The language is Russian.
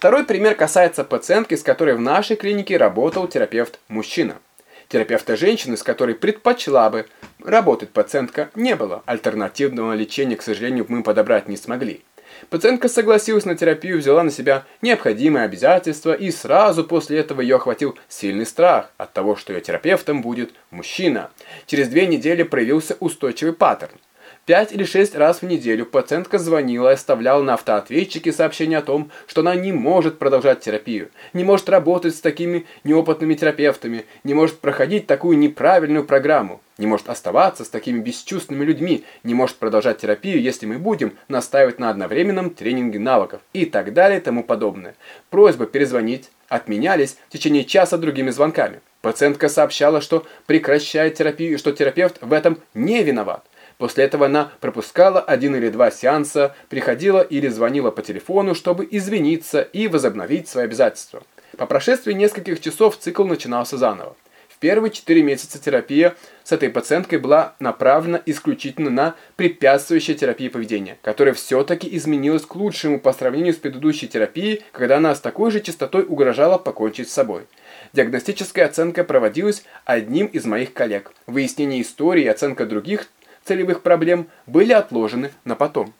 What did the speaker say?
Второй пример касается пациентки, с которой в нашей клинике работал терапевт-мужчина. Терапевта женщины, с которой предпочла бы работать пациентка, не было. Альтернативного лечения, к сожалению, мы подобрать не смогли. Пациентка согласилась на терапию, взяла на себя необходимые обязательства, и сразу после этого ее охватил сильный страх от того, что ее терапевтом будет мужчина. Через две недели проявился устойчивый паттерн. Пять или шесть раз в неделю пациентка звонила и оставляла на автоответчике сообщение о том, что она не может продолжать терапию, не может работать с такими неопытными терапевтами, не может проходить такую неправильную программу, не может оставаться с такими бесчувственными людьми, не может продолжать терапию, если мы будем настаивать на одновременном тренинге навыков и так далее и тому подобное. Просьбы перезвонить отменялись в течение часа другими звонками. Пациентка сообщала, что прекращает терапию и что терапевт в этом не виноват. После этого она пропускала один или два сеанса, приходила или звонила по телефону, чтобы извиниться и возобновить свои обязательства. По прошествии нескольких часов цикл начинался заново. В первые 4 месяца терапия с этой пациенткой была направлена исключительно на препятствующие терапии поведения, которая все-таки изменилась к лучшему по сравнению с предыдущей терапией, когда она с такой же частотой угрожала покончить с собой. Диагностическая оценка проводилась одним из моих коллег. Выяснение истории и оценка других целевых проблем были отложены на потом.